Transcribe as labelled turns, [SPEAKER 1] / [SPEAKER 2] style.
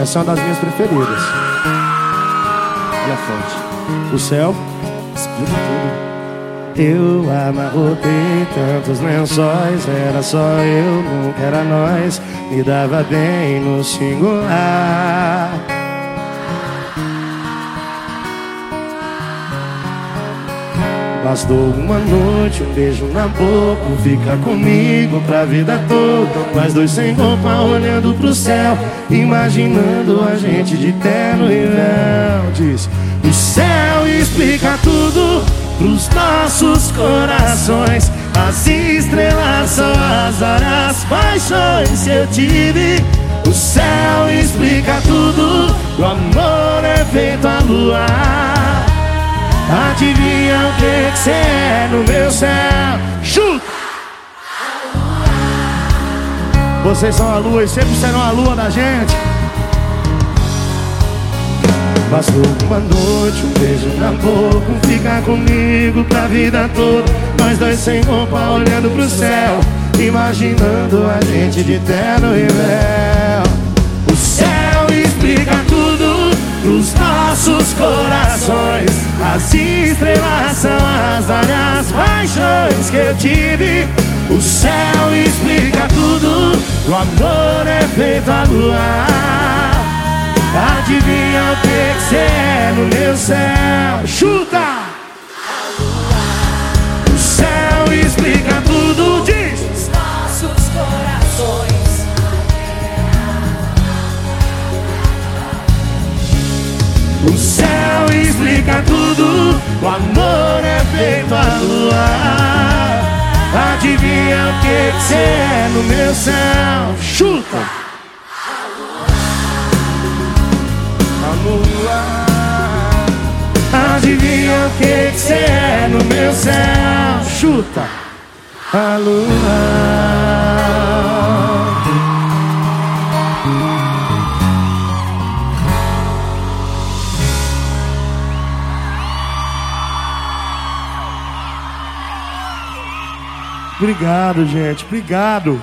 [SPEAKER 1] Essa é uma das minhas preferidas.
[SPEAKER 2] E a fonte?
[SPEAKER 1] O céu.
[SPEAKER 2] Explica tudo.
[SPEAKER 1] Eu amarrotei tantos lençóis, era só eu, nunca era nós. Me dava bem no singular. Bastou uma noite, um beijo na boca Fica comigo pra vida toda. Nós dois sem roupa olhando pro céu Imaginando a gente de terno e véu. Diz, o céu explica tudo pros nossos corações. As estrelas são as horas, paixões que eu tive. O céu explica tudo, o amor é feito a lua o que você é no meu céu? Chuta! Vocês são a lua e sempre serão a lua da gente. Bastou uma noite, um beijo na boca, ficar comigo pra vida toda. Nós dois sem roupa olhando pro céu, imaginando a gente de terno e véu. O céu As estrelas são as várias paixões que eu tive. O céu explica tudo, o amor é feito a luar. Adivinha o que você é no meu céu? Chuta! A luar. Adivinha o que você é no meu céu? Chuta! A lua. Adivinha o que você é no meu céu? Chuta! A lua. Obrigado, gente. Obrigado.